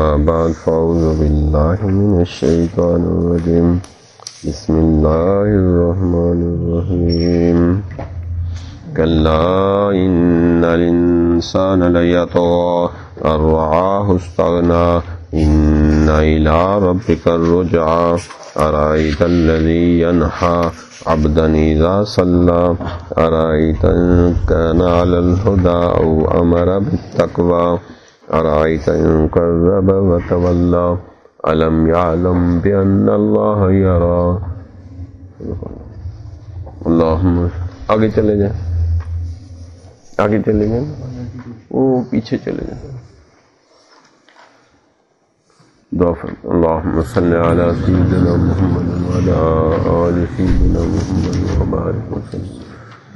أما بعد، فأعوذ بالله من الشيطان الرجيم. بسم الله الرحمن الرحيم. كلا إن الإنسان ليطغى. أن رعاه استغنى. إن إلى ربك الرجعى. أرأيت الذي ينحى عبدا إذا صلى. أرأيت إن كان على الهدى أو أمر بالتقوى. أرأيت إن كذب وتولى؟ ألم يعلم بأن الله يرى؟ اللهم آگے چلے جائیں۔ آگے چلے جائیں۔ وہ پیچھے چلے جائیں۔ دعا فرم اللهم صل على سيدنا محمد وعلى آل سيدنا محمد وبارك وسلم۔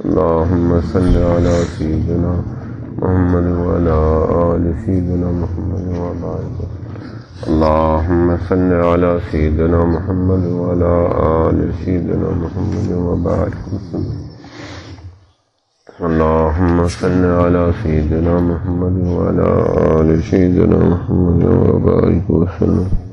اللهم صل على سيدنا محمد محمد وعلى آل سيدنا محمد وبارك وسلم اللهم صل على سيدنا محمد وعلى آل سيدنا محمد وبارك وسلم. اللهم صل على سيدنا محمد وعلى آل سيدنا محمد وبارك وسلم.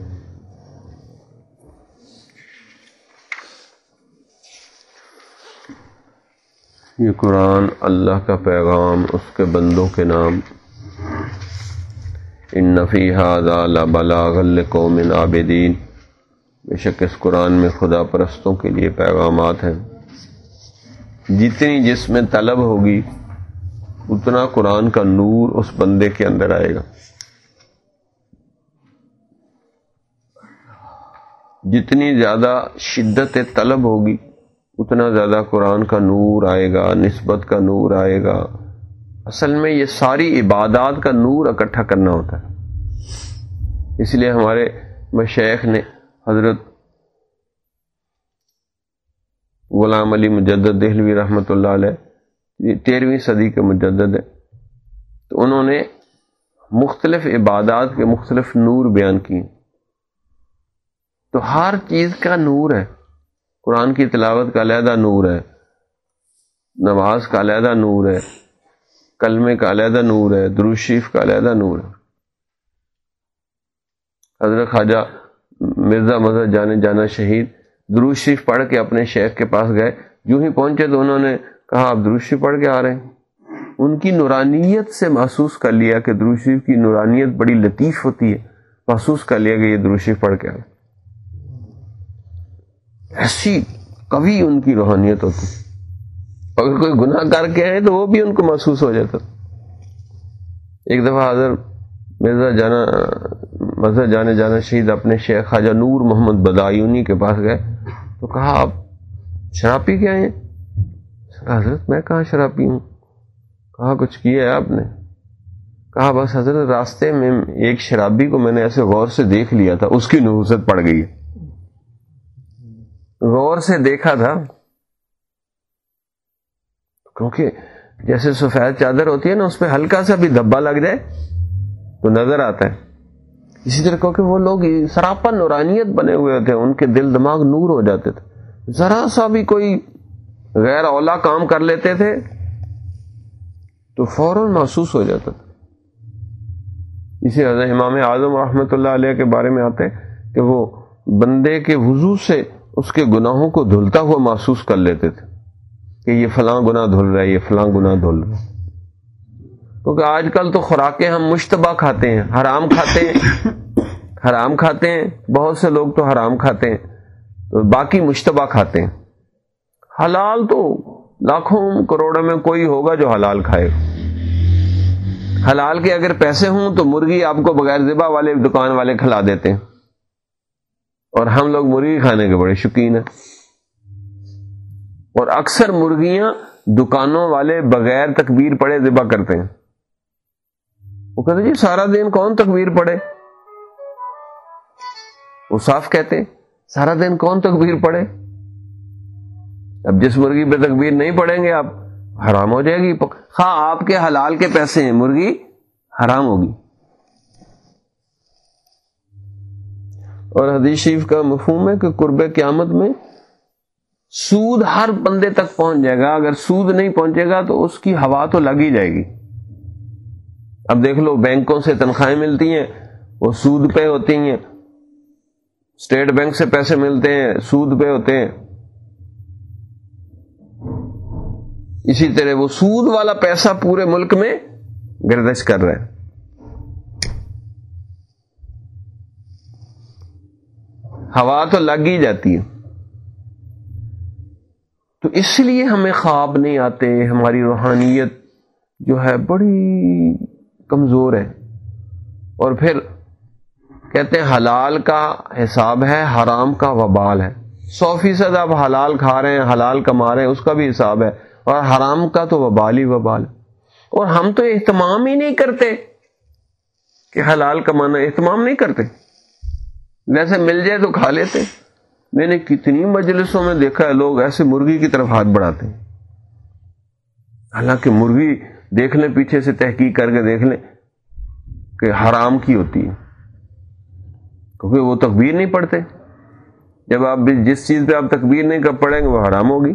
یہ قرآن اللہ کا پیغام، اس کے بندوں کے نام۔ ان نفی حاضہ بلاغل قوم عابدین۔ بے شک اس قرآن میں خدا پرستوں کے لیے پیغامات ہیں۔ جتنی جس میں طلب ہوگی، اتنا قرآن کا نور اس بندے کے اندر آئے گا۔ جتنی زیادہ شدت طلب ہوگی اتنا زیادہ قرآن کا نور آئے گا، نسبت کا نور آئے گا۔ اصل میں یہ ساری عبادات کا نور اکٹھا کرنا ہوتا ہے۔ اس لیے ہمارے مشیخ نے حضرت غلام علی مجدد دہلوی رحمۃ اللہ علیہ تیرہویں صدی کے مجدد ہے تو انہوں نے مختلف عبادات کے مختلف نور بیان کیے۔ تو ہر چیز کا نور ہے۔ قرآن کی تلاوت کا علیحدہ نور ہے۔ نماز کا علیحدہ نور ہے۔ کلمے کا علیحدہ نور ہے۔ دروشیف کا علیحدہ نور ہے۔ حضرت خواجہ مرزا مذہب جانے جانا شہید دروش شریف پڑھ کے اپنے شیخ کے پاس گئے۔ جو ہی پہنچے تو انہوں نے کہا، آپ دروش شریف پڑھ کے آ رہے ہیں۔ ان کی نورانیت سے محسوس کر لیا کہ دروش شریف کی نورانیت بڑی لطیف ہوتی ہے۔ محسوس کر لیا کہ یہ دروش شریف پڑھ کے آ رہے ہیں۔ ایسی کبھی ان کی روحانیت ہوتی۔ اگر کوئی گناہ کر کے آئے تو وہ بھی ان کو محسوس ہو جاتا۔ ایک دفعہ حضرت مرزا جانا مذہب جانے جانا شہید اپنے شیخ خواجہ نور محمد بدایونی کے پاس گئے۔ تو کہا، آپ شراب پی کے آئے حضرت میں کہاں شراب پی ہوں؟ کہا، کچھ کیا ہے آپ نے؟ کہا، بس حضرت، راستے میں ایک شرابی کو میں نے ایسے غور سے دیکھ لیا تھا، اس کی نحوست پڑ گئی ہے۔ غور سے دیکھا تھا۔ کیونکہ جیسے سفید چادر ہوتی ہے نا، اس پہ ہلکا سا بھی دھبا لگ جائے تو نظر آتا ہے۔ اسی طرح کیونکہ وہ لوگ سراپا نورانیت بنے ہوئے تھے ان کے دل دماغ نور ہو جاتے تھے۔ ذرا سا بھی کوئی غیر اولا کام کر لیتے تھے تو فوراً محسوس ہو جاتا تھا۔ اسی حضرت امام اعظم رحمۃ اللہ علیہ کے بارے میں آتے کہ وہ بندے کے وضو سے اس کے گناہوں کو دھلتا ہوا محسوس کر لیتے تھے کہ یہ فلاں گناہ دھل رہا ہے، یہ فلاں گناہ دھل رہا ہے۔ کیونکہ آج کل تو خوراکیں ہم مشتبہ کھاتے ہیں، حرام کھاتے ہیں۔ حرام کھاتے ہیں، بہت سے لوگ تو حرام کھاتے ہیں، تو باقی مشتبہ کھاتے ہیں۔ حلال تو لاکھوں کروڑوں میں کوئی ہوگا جو حلال کھائے۔ حلال کے اگر پیسے ہوں تو مرغی آپ کو بغیر ذبح والے دکان والے کھلا دیتے ہیں۔ اور ہم لوگ مرغی کھانے کے بڑے شوقین ہیں۔ اور اکثر مرغیاں دکانوں والے بغیر تکبیر پڑے ذبح کرتے ہیں۔ وہ کہتے جی سارا دن کون تکبیر پڑے وہ صاف کہتے سارا دن کون تکبیر پڑے اب جس مرغی پہ تکبیر نہیں پڑیں گے آپ، حرام ہو جائے گی۔ ہاں آپ کے حلال کے پیسے ہیں، مرغی حرام ہوگی۔ اور حدیث شریف کا مفہوم ہے کہ قرب قیامت میں سود ہر بندے تک پہنچ جائے گا۔ اگر سود نہیں پہنچے گا تو اس کی ہوا تو لگ ہی جائے گی۔ اب دیکھ لو، بینکوں سے تنخواہیں ملتی ہیں، وہ سود پہ ہوتی ہیں۔ اسٹیٹ بینک سے پیسے ملتے ہیں، سود پہ ہوتے ہیں۔ اسی طرح وہ سود والا پیسہ پورے ملک میں گردش کر رہے ہیں ہوا تو لگ ہی جاتی ہے۔ تو اس لیے ہمیں خواب نہیں آتے، ہماری روحانیت جو ہے بڑی کمزور ہے۔ اور پھر کہتے ہیں حلال کا حساب ہے، حرام کا وبال ہے۔ سو فیصد آپ حلال کھا رہے ہیں، حلال کما رہے ہیں، اس کا بھی حساب ہے۔ اور حرام کا تو وبال ہی وبال اور ہم تو اہتمام ہی نہیں کرتے کہ حلال کمانا، اہتمام نہیں کرتے۔ ویسے مل جائے تو کھا لیتے۔ میں نے کتنی مجلسوں میں دیکھا ہے، لوگ ایسے مرغی کی طرف ہاتھ بڑھاتے ہیں۔ حالانکہ مرغی دیکھ لیں پیچھے سے تحقیق کر کے دیکھ لیں کہ حرام کی ہوتی ہے۔ کیونکہ وہ تکبیر نہیں پڑھتے۔ جب آپ جس چیز پہ آپ تکبیر نہیں کر پڑیں گے، وہ حرام ہوگی۔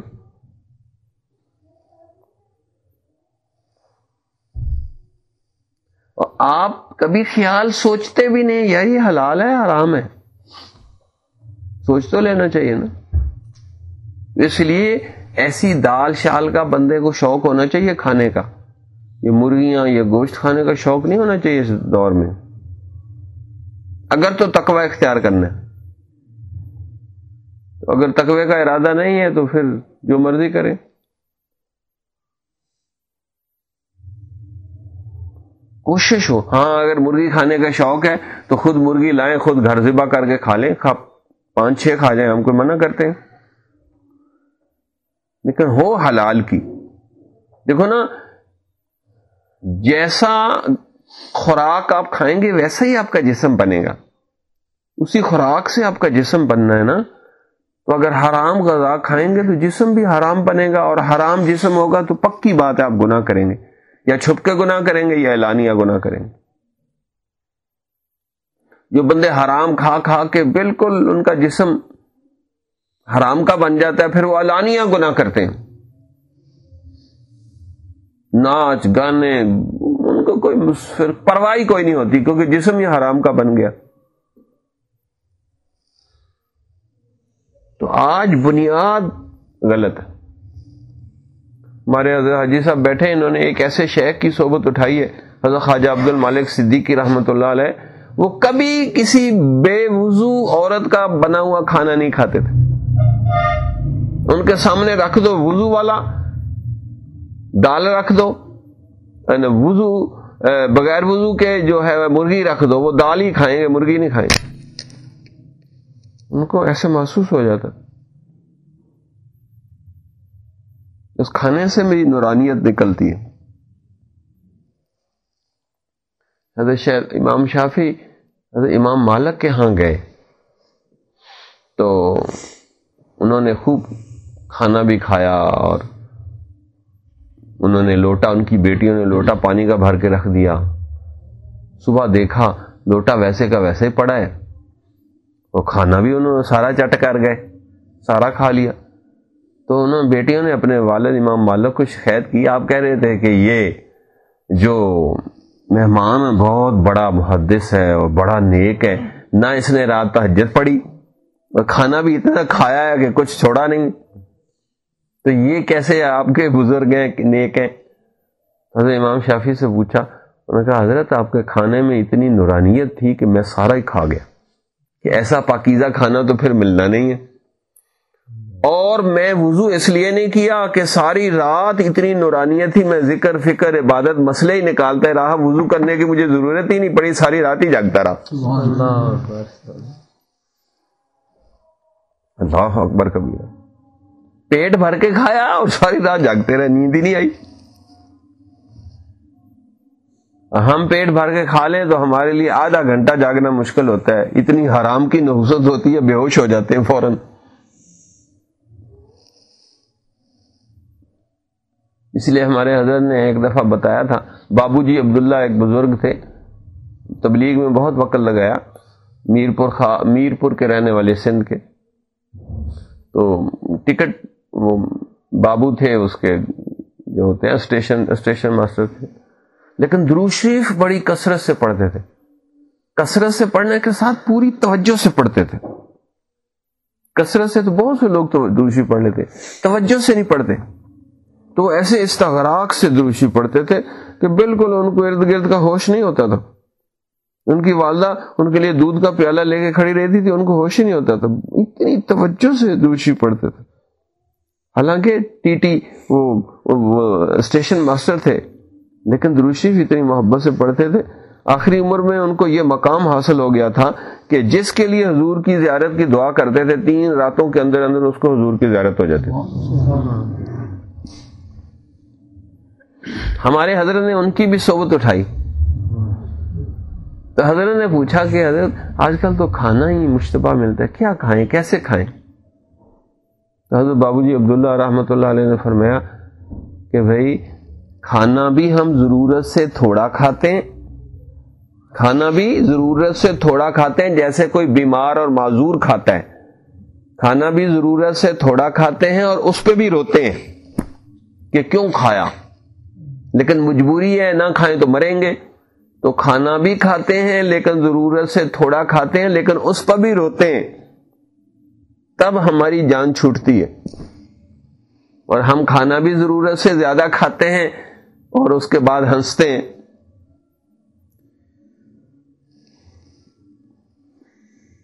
اور آپ کبھی خیال سوچتے بھی نہیں یا یہ حلال ہے، حرام ہے۔ سوچ تو لینا چاہیے نا۔ اس لیے ایسی دال شال کا بندے کو شوق ہونا چاہیے کھانے کا۔ یہ مرغیاں، یہ گوشت کھانے کا شوق نہیں ہونا چاہیے اس دور میں۔ اگر تو تقوی اختیار کرنا ہے۔ تو اگر تقوی کا ارادہ نہیں ہے تو پھر جو مرضی کرے۔ کوشش ہو۔ ہاں اگر مرغی کھانے کا شوق ہے تو خود مرغی لائیں، خود گھر ذبح کر کے کھا لیں پانچ چھ کھا جائیں، ہم کو منع کرتے ہیں؟ لیکن ہو حلال کی۔ دیکھو نا، جیسا خوراک آپ کھائیں گے، ویسا ہی آپ کا جسم بنے گا۔ اسی خوراک سے آپ کا جسم بننا ہے نا۔ تو اگر حرام غذا کھائیں گے تو جسم بھی حرام بنے گا اور حرام جسم ہوگا تو پکی بات ہے، آپ گناہ کریں گے۔ یا چھپ کے گناہ کریں گے یا اعلانیہ گناہ کریں گے۔ جو بندے حرام کھا کھا کے بالکل ان کا جسم حرام کا بن جاتا ہے، پھر وہ الانیہ گنا کرتے ہیں۔ ناچ، گانے، ان کو کوئی پھر پرواہی کوئی نہیں ہوتی کیونکہ جسم یہ حرام کا بن گیا۔ تو آج بنیاد غلط ہے۔ ہمارے حضرت حاجی صاحب بیٹھے، انہوں نے ایک ایسے شیخ کی صحبت اٹھائی ہے، حضرت خواجہ عبد المالک صدیقی رحمۃ اللہ علیہ۔ وہ کبھی کسی بے وضو عورت کا بنا ہوا کھانا نہیں کھاتے تھے۔ ان کے سامنے رکھ دو وضو والا، دال رکھ دو وضو بغیر وضو کے جو ہے مرغی رکھ دو، وہ دال ہی کھائیں گے، مرغی نہیں کھائیں گے۔ ان کو ایسے محسوس ہو جاتا۔ اس کھانے سے میری نورانیت نکلتی ہے۔ حضرت امام شافی حضرت امام مالک کے ہاں گئے۔ تو انہوں نے خوب کھانا بھی کھایا اور انہوں نے لوٹا، ان کی بیٹیوں نے لوٹا، پانی کا بھر کے رکھ دیا۔ صبح دیکھا، لوٹا ویسے کا ویسے ہی پڑا ہے۔ وہ کھانا بھی انہوں نے سارا چٹ کر گئے، سارا کھا لیا۔ تو انہوں بیٹیوں نے اپنے والد امام مالک کو شکایت کی، آپ کہہ رہے تھے کہ یہ جو مہمان بہت بڑا محدث ہے اور بڑا نیک ہے۔ نہ اس نے رات تحجت پڑی اور کھانا بھی اتنا کھایا ہے کہ کچھ چھوڑا نہیں۔ تو یہ کیسے آپ کے بزرگ ہیں، نیک ہیں؟ حضرت امام شافی سے پوچھا۔ انہوں نے کہا، حضرت، آپ کے کھانے میں اتنی نورانیت تھی کہ میں سارا ہی کھا گیا۔ کہ ایسا پاکیزہ کھانا تو پھر ملنا نہیں ہے۔ اور میں وضو اس لیے نہیں کیا کہ ساری رات اتنی نورانیت تھی، میں ذکر، فکر، عبادت، مسئلے ہی نکالتا رہا، وضو کرنے کی مجھے ضرورت ہی نہیں پڑی، ساری رات ہی جاگتا رہا۔ اللہ اکبر کبھی پیٹ بھر کے کھایا اور ساری رات جاگتے رہے، نیند ہی نہیں آئی۔ ہم پیٹ بھر کے کھا لیں تو ہمارے لیے آدھا گھنٹہ جاگنا مشکل ہوتا ہے، اتنی حرام کی نحوست ہوتی ہے، بے ہوش ہو جاتے ہیں فوراً۔ اس لیے ہمارے حضرت نے ایک دفعہ بتایا تھا بابو جی عبداللہ ایک بزرگ تھے، تبلیغ میں بہت وقت لگایا میر پور خا میر پور کے رہنے والے سندھ کے۔ تو ٹکٹ وہ بابو تھے، اس کے جو ہوتے ہیں اسٹیشن اسٹیشن ماسٹر تھے۔ لیکن درو شریف بڑی کثرت سے پڑھتے تھے۔ کثرت سے پڑھنے کے ساتھ پوری توجہ سے پڑھتے تھے۔ کثرت سے تو بہت سے لوگ تو دروشی پڑھ لیتے، توجہ سے نہیں پڑھتے۔ تو ایسے استغراق سے دروشی پڑھتے تھے کہ بالکل ان کو ارد گرد کا ہوش نہیں ہوتا تھا۔ ان کی والدہ ان کے لیے دودھ کا پیالہ لے کے کھڑی رہتی تھی، ان کو ہوش ہی نہیں ہوتا تھا۔ اتنی توجہ سے دروشی پڑھتے تھے۔ حالانکہ ٹی ٹی وہ اسٹیشن ماسٹر تھے، لیکن دروشی بھی اتنی محبت سے پڑھتے تھے۔ آخری عمر میں ان کو یہ مقام حاصل ہو گیا تھا کہ جس کے لیے حضور کی زیارت کی دعا کرتے تھے، تین راتوں کے اندر اندر اس کو حضور کی زیارت ہو جاتی تھی۔ ہمارے حضرت نے ان کی بھی صحبت اٹھائی۔ تو حضرت نے پوچھا کہ حضرت، آج کل تو کھانا ہی مشتبہ ملتا ہے، کیا کھائیں؟ کیسے کھائیں؟ تو حضرت بابو جی عبداللہ رحمۃ اللہ علیہ نے فرمایا کہ بھائی، کھانا بھی ہم ضرورت سے تھوڑا کھاتے ہیں۔ کھانا بھی ضرورت سے تھوڑا کھاتے ہیں، جیسے کوئی بیمار اور معذور کھاتا ہے۔ کھانا بھی ضرورت سے تھوڑا کھاتے ہیں اور اس پہ بھی روتے ہیں کہ کیوں کھایا؟ لیکن مجبوری ہے نہ کھائیں تو مریں گے۔ تو کھانا بھی کھاتے ہیں، لیکن ضرورت سے تھوڑا کھاتے ہیں، لیکن اس پر بھی روتے ہیں۔ تب ہماری جان چھوٹتی ہے۔ اور ہم کھانا بھی ضرورت سے زیادہ کھاتے ہیں اور اس کے بعد ہنستے ہیں۔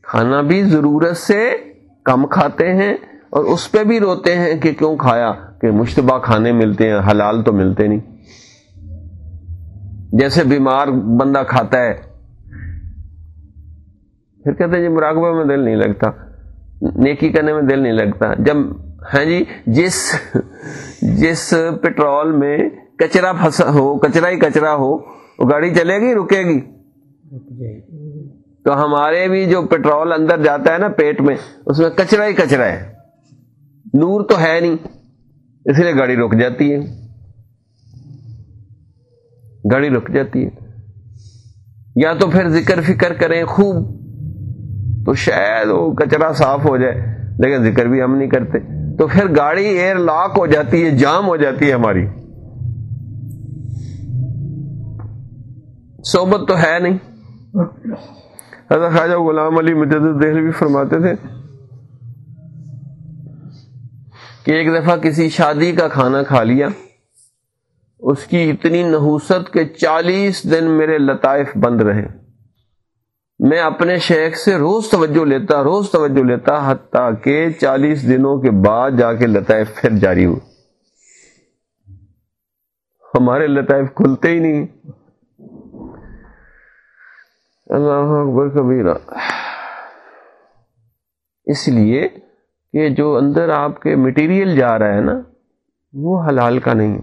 کھانا بھی ضرورت سے کم کھاتے ہیں اور اس پہ بھی روتے ہیں کہ کیوں کھایا؟ کہ مشتبہ کھانے ملتے ہیں، حلال تو ملتے نہیں۔ جیسے بیمار بندہ کھاتا ہے۔ پھر کہتے ہیں جی مراقبہ میں دل نہیں لگتا۔ نیکی کرنے میں دل نہیں لگتا۔ جب ہاں جی جس جس پیٹرول میں کچرا پھنسا ہو کچرا ہی کچرا ہو وہ گاڑی چلے گی رکے گی۔ تو ہمارے بھی جو پیٹرول اندر جاتا ہے نا پیٹ میں اس میں کچرا ہی کچرا ہے۔ نور تو ہے نہیں اس لیے گاڑی رک جاتی ہے۔ گاڑی رک جاتی ہے۔ یا تو پھر ذکر فکر کریں خوب، تو شاید وہ کچرا صاف ہو جائے، لیکن ذکر بھی ہم نہیں کرتے۔ تو پھر گاڑی ایئر لاک ہو جاتی ہے، جام ہو جاتی ہے ہماری۔ صحبت تو ہے نہیں۔ حضرت خواجہ غلام علی مجد دہل بھی فرماتے تھے کہ ایک دفعہ کسی شادی کا کھانا کھا لیا۔ اس کی اتنی نحوست کے چالیس دن میرے لطائف بند رہے۔ میں اپنے شیخ سے روز توجہ لیتا، روز توجہ لیتا، حتیٰ کہ چالیس دنوں کے بعد جا کے لطائف پھر جاری ہو۔ ہمارے لطائف کھلتے ہی نہیں۔ اللہ اکبر کبیرہ۔ اس لیے کہ جو اندر آپ کے مٹیریل جا رہا ہے نا، وہ حلال کا نہیں۔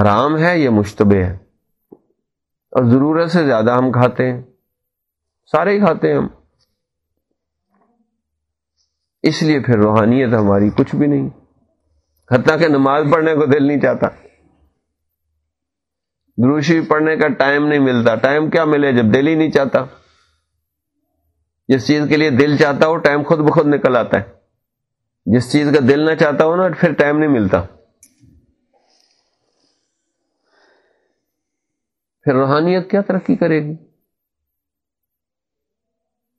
حرام ہے یہ مشتبہ ہے؟ اور ضرورت سے زیادہ ہم کھاتے ہیں۔ سارے ہی کھاتے ہیں ہم۔ اس لیے پھر روحانیت ہماری کچھ بھی نہیں۔ حتیٰ کہ نماز پڑھنے کو دل نہیں چاہتا۔ دروشی پڑھنے کا ٹائم نہیں ملتا۔ ٹائم کیا ملے جب دل ہی نہیں چاہتا؟ جس چیز کے لیے دل چاہتا ہو، ٹائم خود بخود نکل آتا ہے۔ جس چیز کا دل نہ چاہتا ہو نا، پھر ٹائم نہیں ملتا۔ پھر روحانیت کیا ترقی کرے گی؟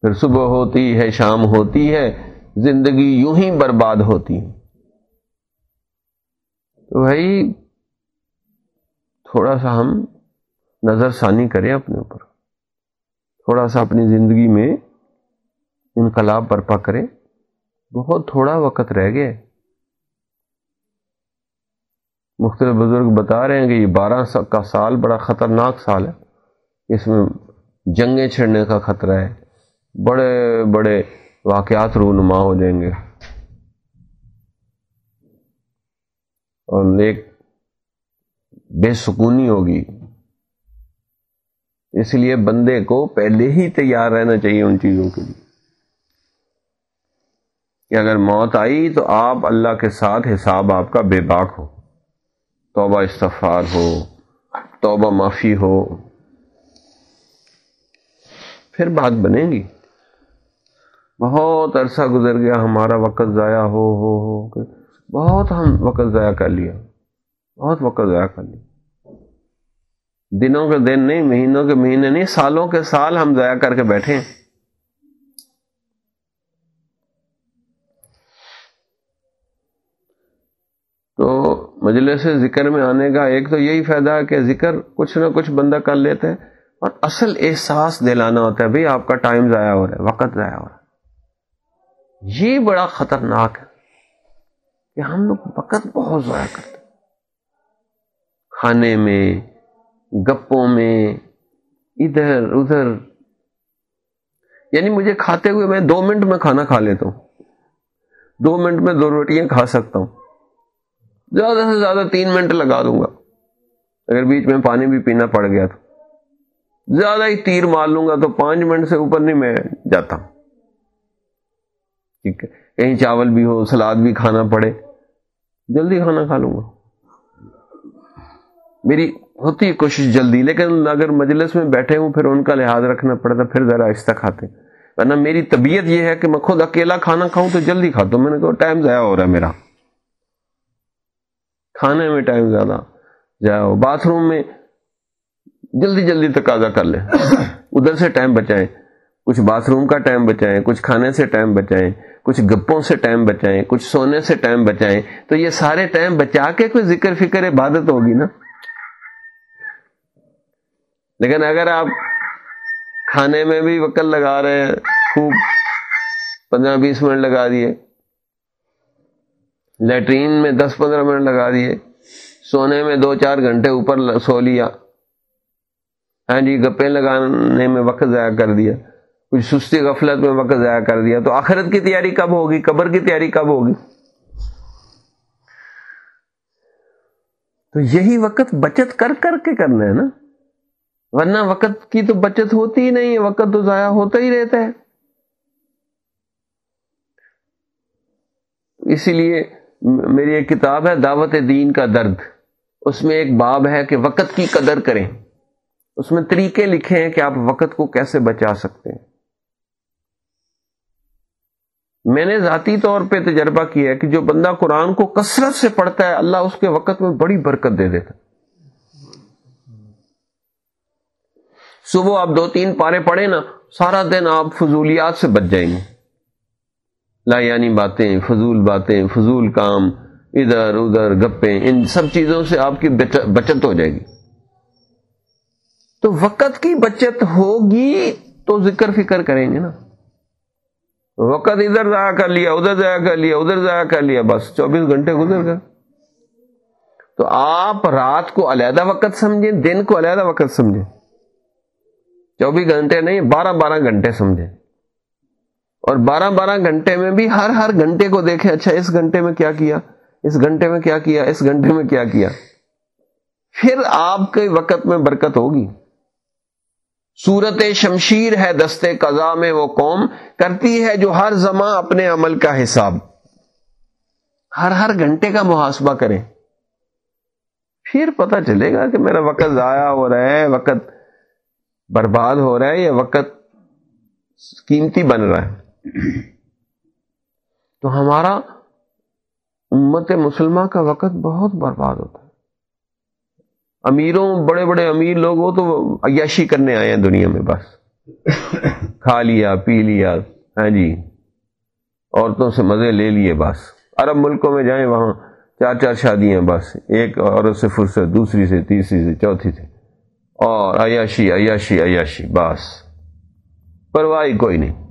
پھر صبح ہوتی ہے، شام ہوتی ہے، زندگی یوں ہی برباد ہوتی ہے۔ تو بھائی، تھوڑا سا ہم نظر ثانی کریں اپنے اوپر۔ تھوڑا سا اپنی زندگی میں انقلاب برپا کریں۔ بہت تھوڑا وقت رہ گیا۔ مختلف بزرگ بتا رہے ہیں کہ یہ بارہ کا سال بڑا خطرناک سال ہے۔ اس میں جنگیں چھڑنے کا خطرہ ہے۔ بڑے بڑے واقعات رونما ہو جائیں گے۔ اور ایک بے سکونی ہوگی۔ اس لیے بندے کو پہلے ہی تیار رہنا چاہیے ان چیزوں کے لیے۔ کہ اگر موت آئی تو آپ اللہ کے ساتھ حساب آپ کا بے باک ہو۔ توبہ استفار ہو، توبہ معافی ہو، پھر بات بنے گی۔ بہت عرصہ گزر گیا، ہمارا وقت ضائع ہو ہو ہو، بہت ہم وقت ضائع کر لیا۔ بہت وقت ضائع کر لیا۔ دنوں کے دن نہیں، مہینوں کے مہینے نہیں، سالوں کے سال ہم ضائع کر کے بیٹھے ہیں تو مجلس سے ذکر میں آنے کا ایک تو یہی فائدہ ہے کہ ذکر کچھ نہ کچھ بندہ کر لیتے ہیں اور اصل احساس دلانا ہوتا ہے بھائی آپ کا ٹائم ضائع ہو رہا ہے، وقت ضائع ہو رہا ہے۔ یہ بڑا خطرناک ہے کہ ہم لوگ وقت بہت ضائع کرتے کھانے میں، گپوں میں، ادھر ادھر۔ یعنی مجھے کھاتے ہوئے میں دو منٹ میں کھانا کھا لیتا ہوں۔ دو منٹ میں دو روٹیاں کھا سکتا ہوں۔ زیادہ سے زیادہ تین منٹ لگا دوں گا۔ اگر بیچ میں پانی بھی پینا پڑ گیا تو۔ زیادہ ہی تیر مار لوں گا تو پانچ منٹ سے اوپر نہیں میں جاتا۔ ہوں ٹھیک ہے۔ کہیں چاول بھی ہو، سلاد بھی کھانا پڑے۔ جلدی کھانا کھا لوں گا۔ میری ہوتی ہے کوشش جلدی، لیکن اگر مجلس میں بیٹھے ہوں پھر ان کا لحاظ رکھنا پڑتا، پھر ذرا آہستہ کھاتے۔ ورنہ میری طبیعت یہ ہے کہ میں خود اکیلا کھانا کھاؤں تو جلدی کھاتا ہوں میں نے کہا ٹائم ضائع ہو رہا ہے میرا۔ کھانے میں ٹائم زیادہ۔ جاؤ، باتھ روم میں جلدی جلدی تقاضا کر لیں۔ ادھر سے ٹائم بچائیں۔ کچھ باتھ روم کا ٹائم بچائیں، کچھ کھانے سے ٹائم بچائیں، کچھ گپوں سے ٹائم بچائیں، کچھ سونے سے ٹائم بچائیں۔ تو یہ سارے ٹائم بچا کے کوئی ذکر فکر عبادت ہوگی نا؟ لیکن اگر آپ کھانے میں بھی وقت لگا رہے ہیں، خوب پندرہ بیس منٹ لگا دیے لیٹرین میں دس پندرہ منٹ لگا دیے، سونے میں دو چار گھنٹے اوپر سو لیا۔ ہاں جی گپے لگانے میں وقت ضائع کر دیا۔ کچھ سستی غفلت میں وقت ضائع کر دیا۔ تو آخرت کی تیاری کب ہوگی؟ قبر کی تیاری کب ہوگی؟ تو یہی وقت بچت کر کر کے کرنا ہے نا۔ ورنہ وقت کی تو بچت ہوتی ہی نہیں ہے، وقت تو ضائع ہوتا ہی رہتا ہے۔ اسی لیے میری ایک کتاب ہے، دعوت دین کا درد۔ اس میں ایک باب ہے کہ وقت کی قدر کریں۔ اس میں طریقے لکھے ہیں کہ آپ وقت کو کیسے بچا سکتے ہیں۔ میں نے ذاتی طور پہ تجربہ کیا ہے کہ جو بندہ قرآن کو کثرت سے پڑھتا ہے، اللہ اس کے وقت میں بڑی برکت دے دیتا صبح آپ دو تین پارے پڑھے نا، سارا دن آپ فضولیات سے بچ جائیں گے۔ لا یعنی باتیں، فضول باتیں، فضول کام، ادھر ادھر، گپیں، ان سب چیزوں سے آپ کی بچت ہو جائے گی۔ تو وقت کی بچت ہوگی تو ذکر فکر کریں گے نا۔ وقت ادھر ضائع کر لیا، ادھر ضائع کر لیا، ادھر ضائع کر لیا، بس چوبیس گھنٹے گزر گئے۔ تو آپ رات کو علیحدہ وقت سمجھیں، دن کو علیحدہ وقت سمجھیں۔ چوبیس گھنٹے نہیں، بارہ بارہ گھنٹے سمجھیں۔ اور بارہ بارہ گھنٹے میں بھی ہر ہر گھنٹے کو دیکھیں اچھا اس گھنٹے میں کیا کیا؟ اس گھنٹے میں کیا کیا؟ اس گھنٹے میں کیا کیا؟ پھر آپ کے وقت میں برکت ہوگی۔ صورت شمشیر ہے دستے قضا میں، وہ قوم کرتی ہے جو ہر زماں اپنے عمل کا حساب۔ ہر ہر گھنٹے کا محاسبہ کریں پھر پتہ چلے گا کہ میرا وقت ضائع ہو رہا ہے، وقت برباد ہو رہا ہے یا وقت قیمتی بن رہا ہے۔ تو ہمارا امت مسلمہ کا وقت بہت برباد ہوتا ہے۔ امیروں، بڑے بڑے امیر لوگ ہو تو عیاشی کرنے آئے ہیں دنیا میں بس۔ کھا لیا، پی لیا ہاں جی۔ عورتوں سے مزے لے لیے بس۔ عرب ملکوں میں جائیں وہاں چار چار شادیاں بس۔ ایک عورت سے فرصت دوسری سے، تیسری سے، چوتھی سے۔ اور عیاشی عیاشی عیاشی، بس۔ پرواہی کوئی نہیں۔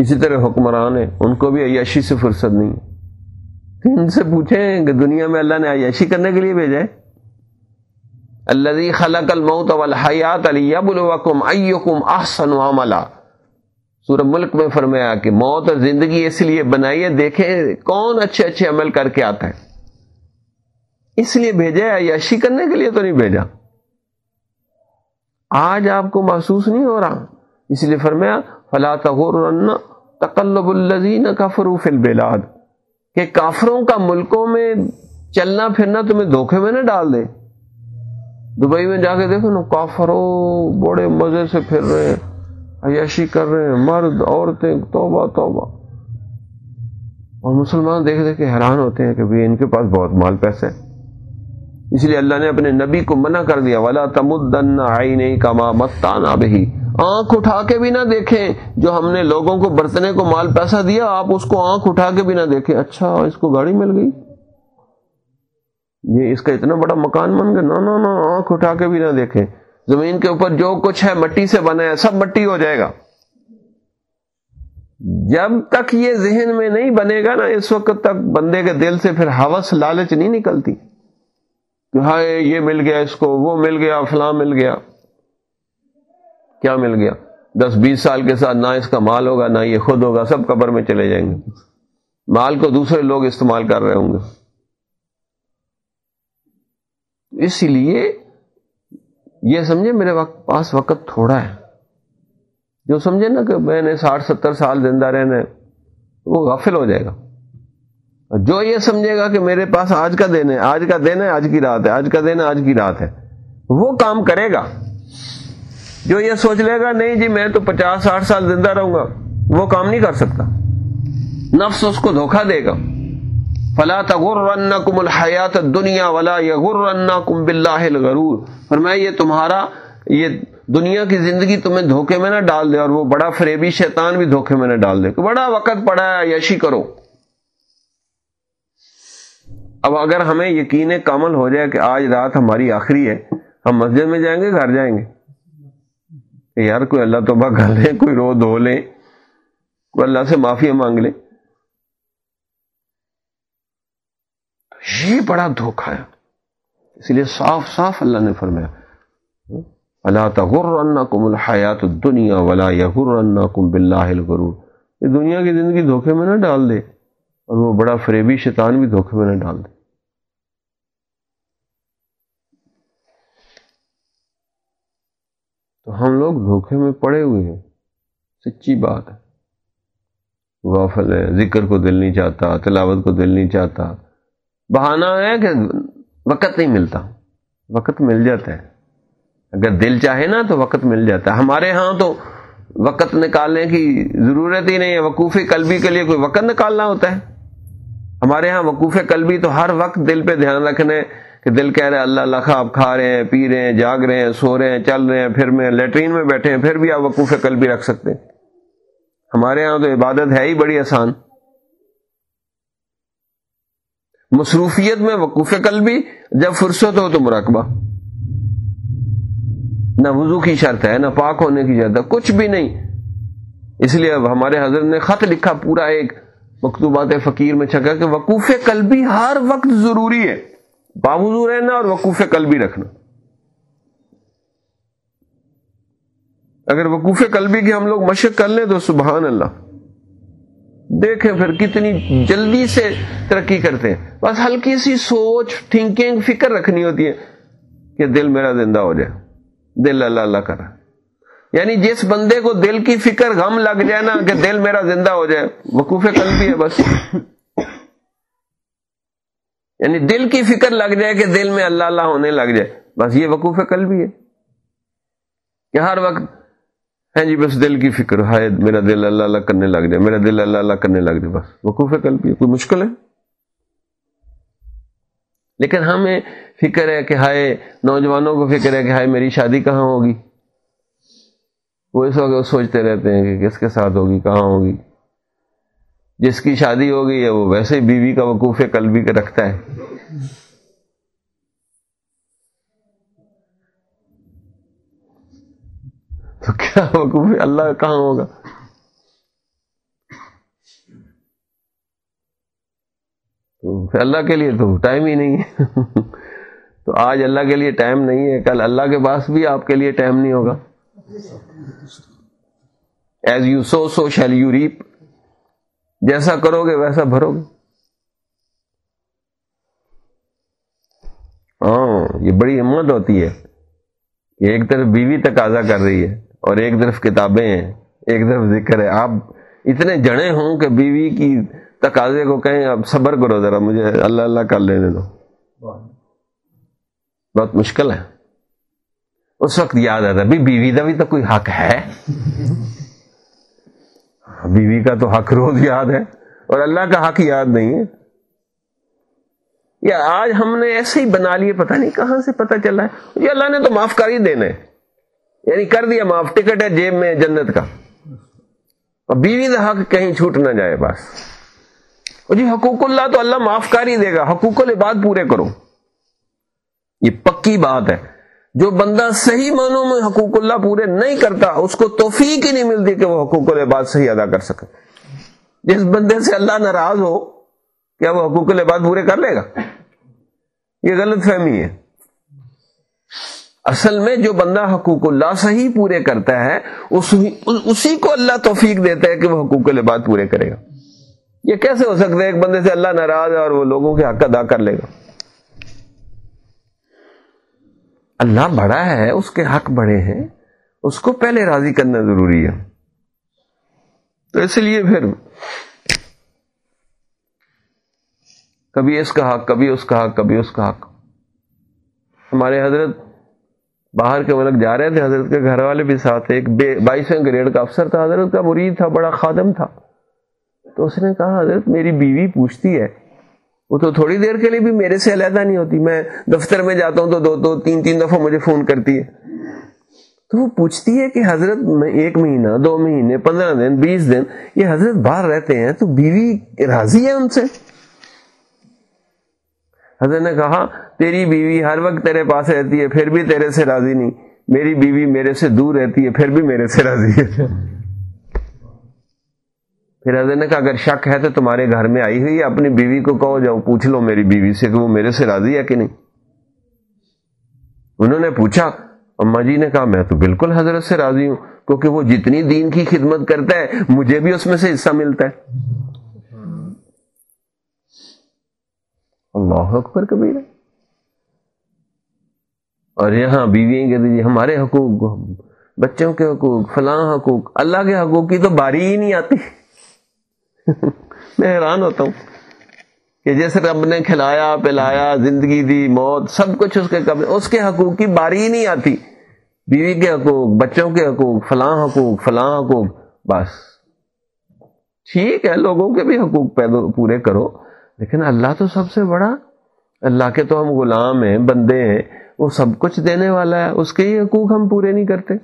اسی طرح حکمران ہیں، ان کو بھی عیاشی سے فرصت نہیں ہے۔ ان سے پوچھیں کہ دنیا میں اللہ نے عیاشی کرنے کے لیے بھیجا ہے؟ اللہ خلق الموت والحیات علی ایکم احسن عملا۔ سورہ ملک میں فرمایا کہ موت اور زندگی اس لیے بنائی ہے، دیکھیں کون اچھے اچھے عمل کر کے آتا ہے۔ اس لیے بھیجا ہے، عیاشی کرنے کے لیے تو نہیں بھیجا۔ آج آپ کو محسوس نہیں ہو رہا۔ اس لیے فرمایا، فلا تغرن تقلب الزین کا فروف البلاد، کہ کافروں کا ملکوں میں چلنا پھرنا تمہیں دھوکے میں نہ ڈال دے۔ دبئی میں جا کے دیکھو نا، کافروں بڑے مزے سے پھر رہے ہیں، عیاشی کر رہے ہیں، مرد، عورتیں، توبہ توبہ۔ اور مسلمان دیکھ دیکھ کے حیران ہوتے ہیں کہ ان کے پاس بہت مال پیسے اس لیے اللہ نے اپنے نبی کو منع کر دیا والا تمدن آئی نہیں کما مستان بھی آنکھ اٹھا کے بھی نہ دیکھیں۔ جو ہم نے لوگوں کو برتنے کو مال پیسہ دیا، آپ اس کو آنکھ اٹھا کے بھی نہ دیکھیں۔ اچھا اس کو گاڑی مل گئی۔ یہ اس کا اتنا بڑا مکان بن گیا۔ نہ نہ آنکھ اٹھا کے بھی نہ دیکھیں۔ زمین کے اوپر جو کچھ ہے، مٹی سے بنا ہے، سب مٹی ہو جائے گا۔ جب تک یہ ذہن میں نہیں بنے گا نا، اس وقت تک بندے کے دل سے پھر ہوس لالچ نہیں نکلتی۔ کہ ہائے، یہ مل گیا اس کو، وہ مل گیا، فلاں مل گیا۔ کیا مل گیا؟ دس بیس سال کے ساتھ نہ اس کا مال ہوگا، نہ یہ خود ہوگا، سب قبر میں چلے جائیں گے۔ مال کو دوسرے لوگ استعمال کر رہے ہوں گے۔ اسی لیے یہ سمجھے میرے وقت پاس وقت تھوڑا ہے۔ جو سمجھے نا کہ میں نے ساٹھ ستر سال زندہ رہنا وہ غافل ہو جائے گا۔ جو یہ سمجھے گا کہ میرے پاس آج کا دن ہے، آج کا دن ہے، آج کی رات ہے، آج کا دن ہے، آج کی رات ہے، وہ کام کرے گا۔ جو یہ سوچ لے گا، نہیں جی میں تو پچاس، ساٹھ سال زندہ رہوں گا، وہ کام نہیں کر سکتا۔ نفس اس کو دھوکہ دے گا۔ فلا تغر کم الحیات دنیا ولا یغر کم بلّہ الغرور۔ اور میں یہ تمہارا، یہ دنیا کی زندگی تمہیں دھوکے میں نہ ڈال دے، اور وہ بڑا فریبی شیطان بھی دھوکے میں نہ ڈال دے۔ بڑا وقت پڑا ہے یشی کرو۔ اب اگر ہمیں یقین کامل ہو جائے کہ آج رات ہماری آخری ہے، ہم مسجد میں جائیں گے، گھر جائیں گے۔ کہ یار کوئی اللہ توبہ کر لے، کوئی رو دھو لے، کوئی اللہ سے معافی مانگ لے۔ یہ بڑا دھوکھا ہے۔ اس لیے صاف صاف اللہ نے فرمایا اللہ تغر کم الحیات دنیا ولا یغر کم بلّہ الغرور۔ یہ دنیا کی زندگی دھوکے میں نہ ڈال دے، اور وہ بڑا فریبی شیطان بھی دھوکے میں نہ ڈال دے۔ تو ہم لوگ دھوکے میں پڑے ہوئے ہیں۔ سچی بات ہے۔ غافل ہے، ذکر کو دل نہیں چاہتا، تلاوت کو دل نہیں چاہتا۔ بہانہ ہے کہ وقت نہیں ملتا۔ وقت مل جاتا ہے۔ اگر دل چاہے نا تو وقت مل جاتا ہے۔ ہمارے ہاں تو وقت نکالنے کی ضرورت ہی نہیں ہے۔ وقوف قلبی کے لیے کوئی وقت نکالنا ہوتا ہے۔ ہمارے ہاں وقوف قلبی تو ہر وقت دل پہ دھیان رکھنے کہ دل کہہ رہے اللہ اللہ خواب کھا رہے ہیں، پی رہے ہیں، جاگ رہے ہیں، سو رہے ہیں، چل رہے ہیں، پھر میں لیٹرین میں بیٹھے ہیں، پھر بھی آپ وقوف قلبی رکھ سکتے ہیں۔ ہمارے ہاں تو عبادت ہے ہی بڑی آسان۔ مصروفیت میں وقوف قلبی، جب فرصت ہو تو مراقبہ۔ نہ وضو کی شرط ہے، نہ پاک ہونے کی شرط ہے، کچھ بھی نہیں۔ اس لیے اب ہمارے حضرت نے خط لکھا پورا ایک مکتوبات فقیر میں چھکا کہ وقوف قلبی ہر وقت ضروری ہے۔ باوضو رہنا اور وقوف قلبی رکھنا۔ اگر وقوف قلبی کی ہم لوگ مشق کر لیں تو سبحان اللہ۔ دیکھیں پھر کتنی جلدی سے ترقی کرتے ہیں۔ بس ہلکی سی سوچ تھنکنگ فکر رکھنی ہوتی ہے کہ دل میرا زندہ ہو جائے۔ دل اللہ اللہ کرا۔ یعنی جس بندے کو دل کی فکر غم لگ جائے نا کہ دل میرا زندہ ہو جائے، وقوف قلبی ہے بس۔ یعنی دل کی فکر لگ جائے کہ دل میں اللہ اللہ ہونے لگ جائے۔ بس یہ وقوف قلبی ہے کہ ہر وقت ہے جی بس دل کی فکر ہے میرا دل اللہ اللہ کرنے لگ جائے، میرا دل اللہ اللہ کرنے لگ جائے، بس۔ وقوف قلبی ہے۔ کوئی مشکل ہے؟ لیکن ہمیں فکر ہے کہ ہائے، نوجوانوں کو فکر ہے کہ ہائے، میری شادی کہاں ہوگی؟ وہ اس وقت سوچتے رہتے ہیں کہ کس کے ساتھ ہوگی، کہاں ہوگی؟ جس کی شادی ہو گئی ہے، وہ ویسے ہی بیوی کا وقوف قلبی کا رکھتا ہے۔ تو کیا وقوف اللہ کہاں ہوگا؟ تو پھر اللہ کے لیے تو ٹائم ہی نہیں ہے۔ تو آج اللہ کے لیے ٹائم نہیں ہے، کل اللہ کے پاس بھی آپ کے لیے ٹائم نہیں ہوگا۔ As you sow so shall you reap جیسا کرو گے ویسا بھرو گے ہاں یہ بڑی ہمت ہوتی ہے۔ کہ ایک طرف بیوی تقاضا کر رہی ہے اور ایک طرف کتابیں ہیں، ایک طرف ذکر ہے۔ آپ اتنے جڑے ہوں کہ بیوی کی تقاضے کو کہیں اب صبر کرو ذرا، مجھے اللہ اللہ کر لینے دو۔ بہت مشکل ہے۔ اس وقت یاد آتا بھی بیوی کا بھی تو کوئی حق ہے۔ بیوی کا تو حق روز یاد ہے اور اللہ کا حق یاد نہیں ہے۔ یا آج ہم نے ایسے ہی بنا لیے، پتہ نہیں کہاں سے پتہ چلا ہے۔ یہ اللہ نے تو معاف کر ہی دینا ہے۔ یعنی کر دیا معاف، ٹکٹ ہے جیب میں جنت کا۔ اور بیوی کا حق کہیں چھوٹ نہ جائے بس۔ جی حقوق اللہ تو اللہ معاف کر ہی دے گا۔ حقوق العباد پورے کرو۔ یہ پکی بات ہے۔ جو بندہ صحیح معنوں میں حقوق اللہ پورے نہیں کرتا، اس کو توفیق ہی نہیں ملتی کہ وہ حقوق العباد صحیح ادا کر سکے۔ جس بندے سے اللہ ناراض ہو، کیا وہ حقوق العباد پورے کر لے گا؟ یہ غلط فہمی ہے۔ اصل میں جو بندہ حقوق اللہ صحیح پورے کرتا ہے اسی کو اللہ توفیق دیتا ہے کہ وہ حقوق العباد پورے کرے گا۔ یہ کیسے ہو سکتا ہے ایک بندے سے اللہ ناراض ہے اور وہ لوگوں کے حق ادا کر لے گا؟ اللہ بڑا ہے، اس کے حق بڑے ہیں، اس کو پہلے راضی کرنا ضروری ہے۔ تو اس لیے پھر کبھی اس کا حق، کبھی اس کا حق، کبھی اس کا حق۔ ہمارے حضرت باہر کے ملک جا رہے تھے، حضرت کے گھر والے بھی ساتھ ایک بائیسویں گریڈ کا افسر تھا، حضرت کا مرید تھا، بڑا خادم تھا۔ تو اس نے کہا، حضرت میری بیوی پوچھتی ہے وہ تو تھوڑی دیر کے لیے بھی میرے سے علیحدہ نہیں ہوتی۔ میں دفتر میں جاتا ہوں تو دو دو تین تین دفعہ مجھے فون کرتی ہے۔ تو وہ پوچھتی ہے کہ حضرت میں ایک مہینہ، دو مہینے، پندرہ دن، بیس دن، یہ حضرت باہر رہتے ہیں تو بیوی راضی ہے ان سے؟ حضرت نے کہا، تیری بیوی ہر وقت تیرے پاس رہتی ہے، پھر بھی تیرے سے راضی نہیں۔ میری بیوی میرے سے دور رہتی ہے، پھر بھی میرے سے راضی ہے۔ پھر حضرت نے کہا، اگر شک ہے تو تمہارے گھر میں آئی ہوئی اپنی بیوی کو کہو، جاؤ پوچھ لو میری بیوی سے کہ وہ میرے سے راضی ہے کہ نہیں۔ انہوں نے پوچھا اما جی نے کہا، میں تو بالکل حضرت سے راضی ہوں، کیونکہ وہ جتنی دین کی خدمت کرتا ہے، مجھے بھی اس میں سے حصہ ملتا ہے۔ اللہ اکبر کبیر اور یہاں بیوی کہتے جی ہمارے حقوق، بچوں کے حقوق، فلاں حقوق، اللہ کے حقوق کی تو باری ہی نہیں آتی۔ میں حیران ہوتا ہوں کہ جیسے رب نے کھلایا، پلایا، زندگی دی، موت، سب کچھ اس کے قبل، اس کے حقوق کی باری ہی نہیں آتی۔ بیوی کے حقوق، بچوں کے حقوق، فلاں حقوق فلاں حقوق، بس۔ ٹھیک ہے، لوگوں کے بھی حقوق پیدا، پورے کرو، لیکن اللہ تو سب سے بڑا۔ اللہ کے تو ہم غلام ہیں، بندے ہیں، وہ سب کچھ دینے والا ہے، اس کے ہی حقوق ہم پورے نہیں کرتے۔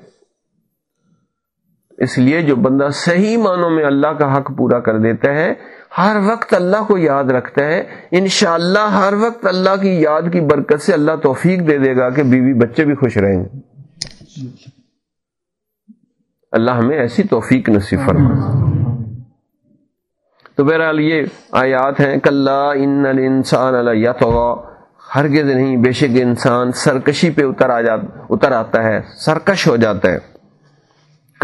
اس لیے جو بندہ صحیح معنوں میں اللہ کا حق پورا کر دیتا ہے، ہر وقت اللہ کو یاد رکھتا ہے۔ انشاءاللہ ہر وقت اللہ کی یاد کی برکت سے اللہ توفیق دے دے گا کہ بیوی بچے بھی خوش رہیں گے۔ اللہ ہمیں ایسی توفیق نصیب فرما تو بہرحال یہ آیات ہیں کل ان انسان اللہ ہرگز نہیں، بے شک انسان سرکشی پہ اتر آ جاتا اتر آتا ہے، سرکش ہو جاتا ہے۔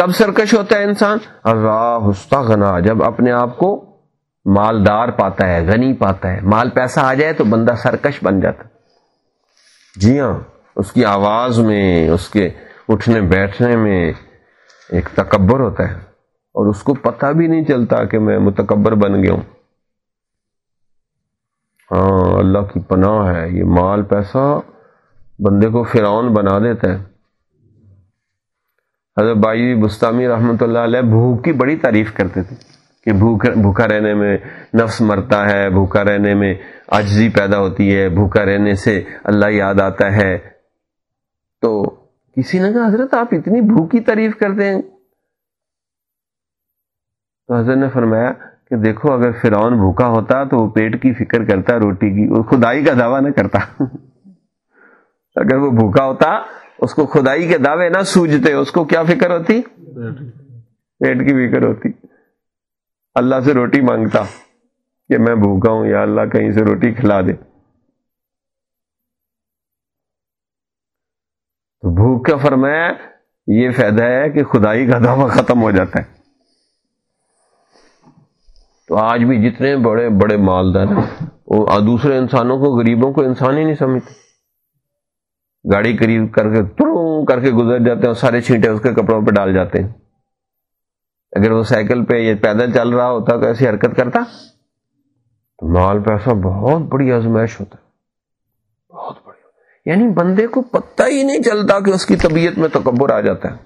کب سرکش ہوتا ہے انسان؟ اللہ غنا جب اپنے آپ کو مالدار پاتا ہے، غنی پاتا ہے۔ مال پیسہ آ جائے تو بندہ سرکش بن جاتا جی ہاں اس کی آواز میں، اس کے اٹھنے بیٹھنے میں ایک تکبر ہوتا ہے۔ اور اس کو پتہ بھی نہیں چلتا کہ میں متکبر بن گیا ہوں۔ ہاں اللہ کی پناہ ہے۔ یہ مال پیسہ بندے کو فرعون بنا دیتا ہے۔ حضرت بائی بستانی رحمۃ اللہ علیہ بھوک کی بڑی تعریف کرتے تھے کہ بھوکا رہنے میں نفس مرتا ہے، بھوکا رہنے میں عجزی پیدا ہوتی ہے، بھوکا رہنے سے اللہ یاد آتا ہے۔ تو کسی نے کہا، حضرت آپ اتنی بھوکی تعریف کرتے ہیں۔ تو حضرت نے فرمایا کہ دیکھو، اگر فرعون بھوکا ہوتا تو وہ پیٹ کی فکر کرتا، روٹی کی، وہ خدائی کا دعویٰ نہ کرتا۔ اگر وہ بھوکا ہوتا اس کو خدائی کے دعوے نہ سوجتے اس کو کیا فکر ہوتی؟ پیٹ کی فکر ہوتی۔ اللہ سے روٹی مانگتا کہ میں بھوکا ہوں، یا اللہ کہیں سے روٹی کھلا دے۔ تو بھوک کا فرمایا، یہ فائدہ ہے کہ خدائی کا دعویٰ ختم ہو جاتا ہے۔ تو آج بھی جتنے بڑے بڑے مالدار ہیں، وہ دوسرے انسانوں کو، غریبوں کو انسان ہی نہیں سمجھتے۔ گاڑی قریب کر کے تروں کر کے گزر جاتے ہیں اور سارے چھینٹے اس کے کپڑوں پہ ڈال جاتے ہیں۔ اگر وہ سائیکل پہ یہ پیدل چل رہا ہوتا تو ایسی حرکت کرتا؟ تو مال پیسہ بہت بڑی آزمائش ہوتا ہے۔ بہت بڑی۔ یعنی بندے کو پتہ ہی نہیں چلتا کہ اس کی طبیعت میں تکبر آ جاتا ہے۔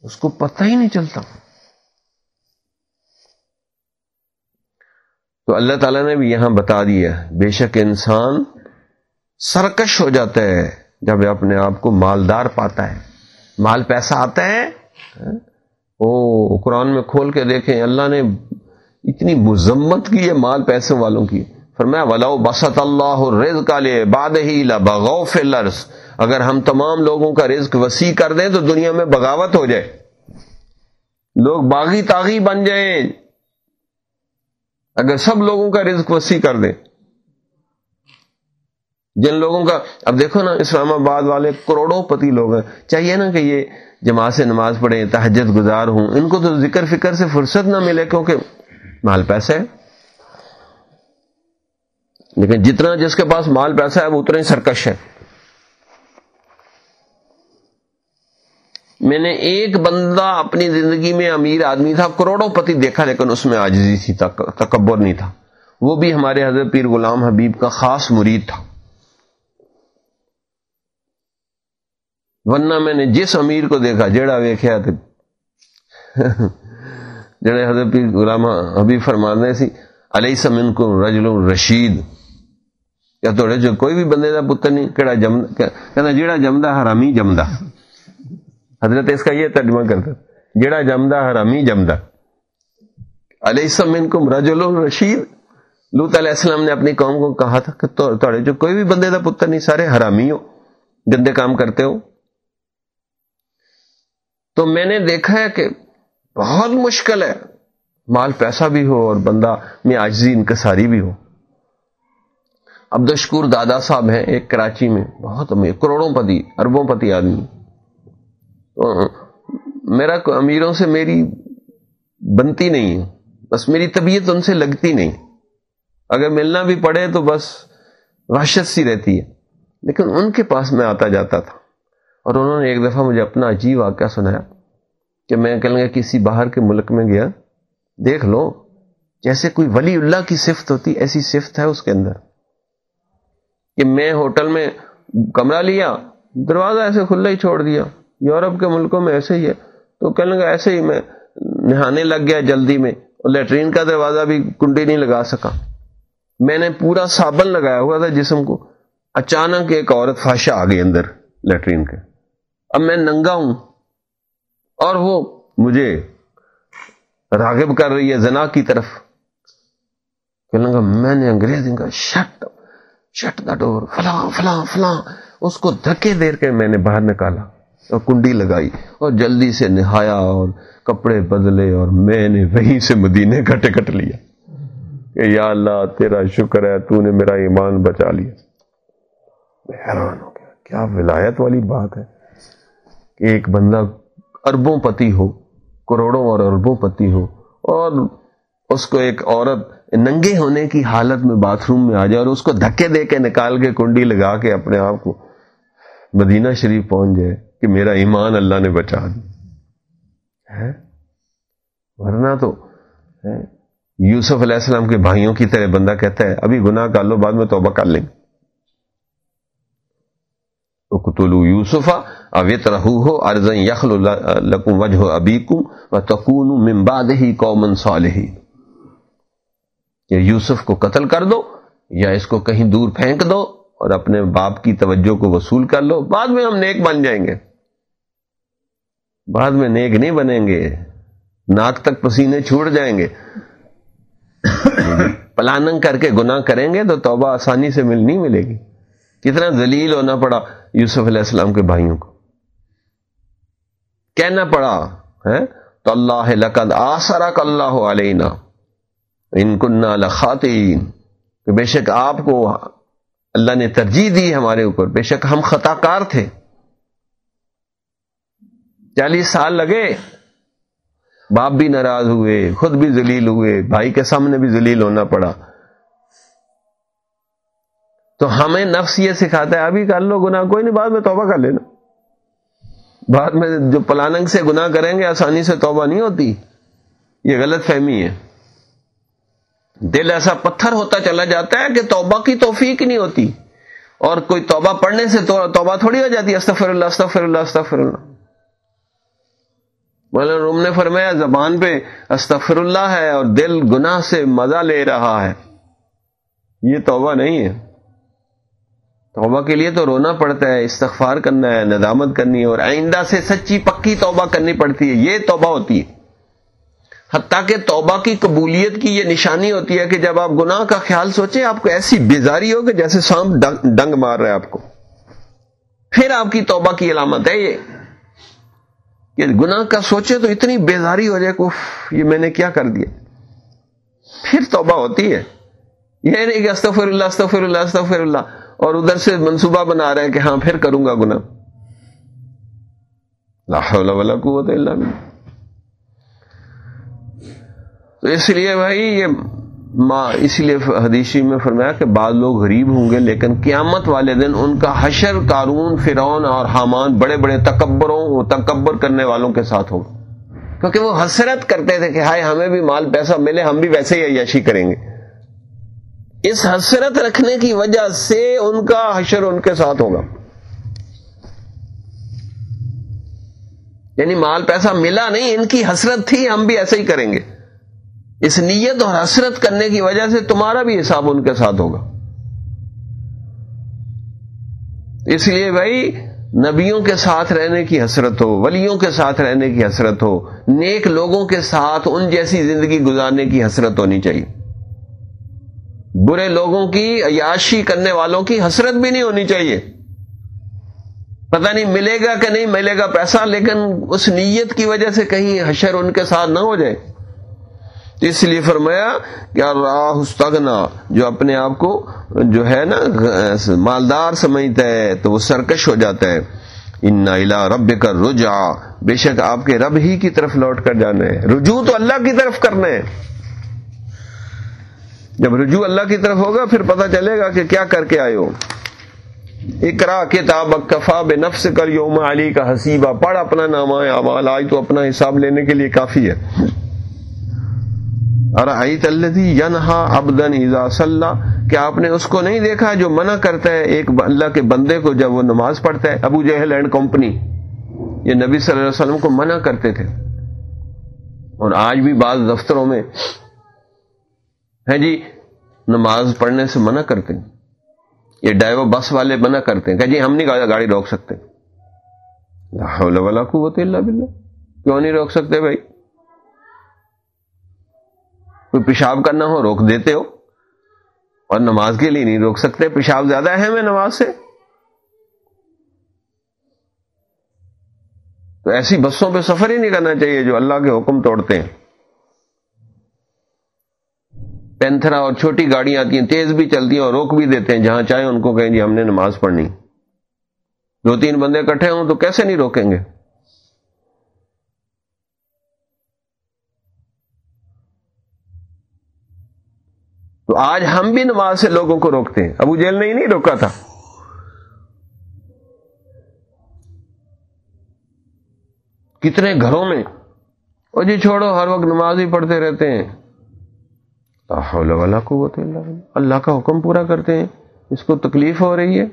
اس کو پتہ ہی نہیں چلتا۔ تو اللہ تعالیٰ نے بھی یہاں بتا دیا بے شک انسان سرکش ہو جاتا ہے جب اپنے آپ کو مالدار پاتا ہے۔ مال پیسہ آتا ہے۔ او قرآن میں کھول کے دیکھیں، اللہ نے اتنی مذمت کی ہے مال پیسے والوں کی۔ فرمایا ولاؤ بسط اللہ رز کا لے باد ہی بغوف لرس اگر ہم تمام لوگوں کا رزق وسیع کر دیں تو دنیا میں بغاوت ہو جائے۔ لوگ باغی تاغی بن جائیں۔ اگر سب لوگوں کا رزق وسیع کر دیں۔ جن لوگوں کا اب دیکھو نا، اسلام آباد والے کروڑوں پتی لوگ ہیں۔ چاہیے نا کہ یہ جماعت سے نماز پڑھیں تحجد گزار ہوں۔ ان کو تو ذکر فکر سے فرصت نہ ملے کیونکہ مال پیسے ہے۔ لیکن جتنا جس کے پاس مال پیسہ ہے، وہ اتنا ہی سرکش ہے۔ میں نے ایک بندہ اپنی زندگی میں امیر آدمی تھا، کروڑوں پتی دیکھا، لیکن اس میں آجزی تھی تکبر نہیں تھا۔ وہ بھی ہمارے حضرت پیر غلام حبیب کا خاص مرید تھا۔ ورنہ میں نے جس امیر کو دیکھا، جیڑا ویخیا تو جڑے حضرت غلام حبیب فرمانے سی علیہ سمن کو رجل رشید. یا تو جو کوئی بھی بندے کا پتر نہیں کہڑا جم کہنا جیڑا جمدا حرامی جمدا حضرت اس کا یہ ترجمہ کرتا جیڑا جمدا حرامی جمدا علیہ سمن کو رجل رشید. لوت علیہ السلام نے اپنی قوم کو کہا تھا کہ تو جو کوئی بھی بندے کا پتر نہیں، سارے حرامی ہو، گندے کام کرتے ہو تو میں نے دیکھا ہے کہ بہت مشکل ہے۔ مال پیسہ بھی ہو اور بندہ میں آجزی انکساری بھی ہو۔ عبد الشکور دادا صاحب ہیں ایک کراچی میں، بہت امیر، کروڑوں پتی، اربوں پتی آدمی۔ میرا امیروں سے میری بنتی نہیں ہے۔ بس میری طبیعت ان سے لگتی نہیں۔ اگر ملنا بھی پڑے تو بس وحشت سی رہتی ہے۔ لیکن ان کے پاس میں آتا جاتا تھا۔ اور انہوں نے ایک دفعہ مجھے اپنا عجیب واقعہ سنایا کہ میں کل گیا کسی باہر کے ملک میں گیا، دیکھ لو، جیسے کوئی ولی اللہ کی صفت ہوتی، ایسی صفت ہے اس کے اندر کہ میں ہوٹل میں کمرہ لیا، دروازہ ایسے کھلا ہی چھوڑ دیا، یورپ کے ملکوں میں ایسے ہی ہے۔ تو کہنے لگا ایسے ہی میں نہانے لگ گیا جلدی میں اور لیٹرین کا دروازہ بھی کنڈی نہیں لگا سکا۔ میں نے پورا صابن لگایا ہوا تھا جسم کو۔ اچانک ایک عورت فاشا آ گئی اندر لیٹرین کے۔ اب میں ننگا ہوں اور وہ مجھے راغب کر رہی ہے زنا کی طرف کہنے لگا میں نے انگریزی کا شٹ شٹ دا ڈور، فلاں فلاں فلاں۔ اس کو دھکے دیر کے میں نے باہر نکالا اور کنڈی لگائی اور جلدی سے نہایا اور کپڑے بدلے اور میں نے وہیں سے مدینے کا ٹکٹ لیا کہ یا اللہ، تیرا شکر ہے، تو نے میرا ایمان بچا لیا۔ میں حیران ہو گیا۔ کیا ولایت والی بات ہے؟ کہ ایک بندہ اربوں پتی ہو، کروڑوں اور اربوں پتی ہو، اور اس کو ایک عورت ننگے ہونے کی حالت میں باتھ روم میں آ جائے اور اس کو دھکے دے کے نکال کے کنڈی لگا کے اپنے آپ کو مدینہ شریف پہنچ جائے کہ میرا ایمان اللہ نے بچا دی ورنہ تو یوسف علیہ السلام کے بھائیوں کی طرح بندہ کہتا ہے، ابھی گناہ کر لو، بعد میں توبہ کر لیں۔ گے اقتلوا یوسفا اویت رہو ہو ارزن یخل لکم وجہ ابیکم و تکون من بعد ہی قومن صالحی یا یوسف کو قتل کر دو، یا اس کو کہیں دور پھینک دو اور اپنے باپ کی توجہ کو وصول کر لو۔ بعد میں ہم نیک بن جائیں گے۔ بعد میں نیک نہیں بنیں گے۔ ناک تک پسینے چھوٹ جائیں گے۔ پلاننگ کر کے گناہ کریں گے تو توبہ آسانی سے مل نہیں ملے گی۔ کتنا ذلیل ہونا پڑا یوسف علیہ السلام کے بھائیوں کو۔ کہنا پڑا ہے تو اللہ لقد آسرا اللہ علینا، ان کنہ لخاتین کہ بے شک آپ کو اللہ نے ترجیح دی ہمارے اوپر۔ بے شک ہم خطا کار تھے۔ چالیس سال لگے۔ باپ بھی ناراض ہوئے، خود بھی ذلیل ہوئے، بھائی کے سامنے بھی ذلیل ہونا پڑا۔ تو ہمیں نفس یہ سکھاتا ہے، ابھی کر لو گناہ، کوئی نہیں، بعد میں توبہ کر لینا۔ بعد میں جو پلاننگ سے گناہ کریں گے، آسانی سے توبہ نہیں ہوتی۔ یہ غلط فہمی ہے۔ دل ایسا پتھر ہوتا چلا جاتا ہے کہ توبہ کی توفیق نہیں ہوتی۔ اور کوئی توبہ پڑھنے سے توبہ تھوڑی ہو جاتی استفر اللہ استفر اللہ استفر اللہ۔ مولانا روم نے فرمایا، زبان پہ استفر اللہ ہے اور دل گناہ سے مزہ لے رہا ہے۔ یہ توبہ نہیں ہے۔ توبہ کے لیے تو رونا پڑتا ہے، استغفار کرنا ہے، ندامت کرنی ہے اور آئندہ سے سچی پکی توبہ کرنی پڑتی ہے، یہ توبہ ہوتی ہے۔ حتیٰ کہ توبہ کی قبولیت کی یہ نشانی ہوتی ہے کہ جب آپ گناہ کا خیال سوچیں، آپ کو ایسی بیزاری ہو کہ جیسے سانپ ڈنگ مار رہا ہے آپ کو۔ پھر آپ کی توبہ کی علامت ہے یہ۔ کہ گناہ کا سوچے تو اتنی بیزاری ہو جائے کہ یہ میں نے کیا کر دیا۔ پھر توبہ ہوتی ہے۔ یہ نہیں کہ استفر اللہ استفر اللہ استفر اللہ۔ اور ادھر سے منصوبہ بنا رہے ہیں کہ ہاں پھر کروں گا گنا ولا قوت اللہ تو اس لیے بھائی، یہ ماں اسی لیے حدیثی میں فرمایا کہ بعض لوگ غریب ہوں گے، لیکن قیامت والے دن ان کا حشر کارون فرون اور حامان بڑے بڑے تکبروں تکبر کرنے والوں کے ساتھ ہوگا۔ کیونکہ وہ حسرت کرتے تھے کہ ہائے، ہمیں بھی مال، پیسہ ملے، ہم بھی ویسے ہی عیاشی کریں گے۔ اس حسرت رکھنے کی وجہ سے ان کا حشر ان کے ساتھ ہوگا۔ یعنی مال پیسہ ملا نہیں، ان کی حسرت تھی، ہم بھی ایسے ہی کریں گے۔ اس نیت اور حسرت کرنے کی وجہ سے تمہارا بھی حساب ان کے ساتھ ہوگا۔ اس لیے بھائی، نبیوں کے ساتھ رہنے کی حسرت ہو، ولیوں کے ساتھ رہنے کی حسرت ہو، نیک لوگوں کے ساتھ ان جیسی زندگی گزارنے کی حسرت ہونی چاہیے۔ برے لوگوں کی عیاشی کرنے والوں کی حسرت بھی نہیں ہونی چاہیے۔ پتہ نہیں ملے گا کہ نہیں ملے گا پیسہ، لیکن اس نیت کی وجہ سے کہیں حشر ان کے ساتھ نہ ہو جائے۔ اس لیے فرمایا کہ راہستگنا جو اپنے آپ کو جو ہے نا، مالدار سمجھتا ہے، تو وہ سرکش ہو جاتا ہے۔ ان الا رب کر رجا بے شک آپ کے رب ہی کی طرف لوٹ کر جانا ہے۔ رجوع تو اللہ کی طرف کرنا ہے۔ جب رجوع اللہ کی طرف ہوگا، پھر پتہ چلے گا کہ کیا کر کے آئے ہو۔ اکرا کتاب کفا بے نفس کر یوم علی کا حسیبہ پڑھ اپنا نام آج تو اپنا حساب لینے کے لیے کافی ہے۔ ینہا ابدن ایزا صلاح کیا آپ نے اس کو نہیں دیکھا جو منع کرتا ہے ایک اللہ کے بندے کو جب وہ نماز پڑھتا ہے۔ ابو جہل اینڈ کمپنی، یہ نبی صلی اللہ علیہ وسلم کو منع کرتے تھے۔ اور آج بھی بعض دفتروں میں ہے جی نماز پڑھنے سے منع کرتے ہیں۔ یہ ڈرائیور بس والے منع کرتے ہیں کہ جی ہم نہیں گاڑی روک سکتے۔ قوت اللہ بلّہ کیوں نہیں روک سکتے بھائی؟ کوئی پیشاب کرنا ہو، روک دیتے ہو۔ اور نماز کے لیے نہیں روک سکتے۔ پیشاب زیادہ اہم ہے نماز سے۔ تو ایسی بسوں پہ سفر ہی نہیں کرنا چاہیے جو اللہ کے حکم توڑتے ہیں۔ پینتھرا اور چھوٹی گاڑیاں آتی ہیں، تیز بھی چلتی ہیں اور روک بھی دیتے ہیں۔ جہاں چاہے ان کو کہیں جی ہم نے نماز پڑھنی۔ دو تین بندے کٹھے ہوں تو کیسے نہیں روکیں گے؟ تو آج ہم بھی نماز سے لوگوں کو روکتے ہیں۔ ابو جیل نے ہی نہیں روکا تھا۔ کتنے گھروں میں۔ اور جی چھوڑو، ہر وقت نماز ہی پڑھتے رہتے ہیں۔ والا کو اللہ کا حکم پورا کرتے ہیں۔ اس کو تکلیف ہو رہی ہے۔